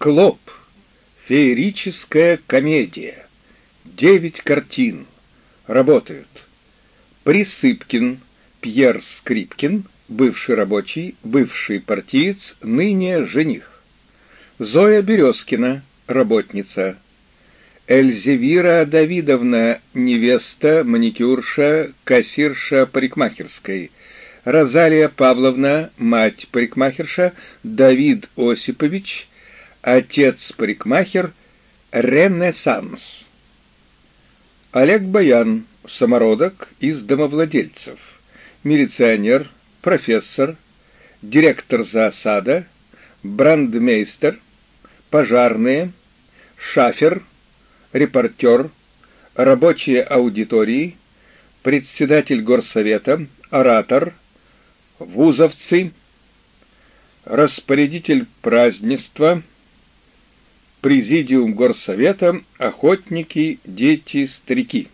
Клоп. Феерическая комедия. Девять картин. Работают. Присыпкин, Пьер Скрипкин, бывший рабочий, бывший партиец, ныне жених. Зоя Березкина, работница. Эльзевира Давидовна, невеста, маникюрша, кассирша парикмахерской. Розалия Павловна, мать парикмахерша, Давид Осипович, отец-парикмахер, Ренессанс. Олег Баян, самородок из домовладельцев, милиционер, профессор, директор зоосада, брандмейстер, пожарные, шафер, репортер, рабочие аудитории, председатель горсовета, оратор, вузовцы, распорядитель празднества, Президиум Горсовета, охотники, дети, старики.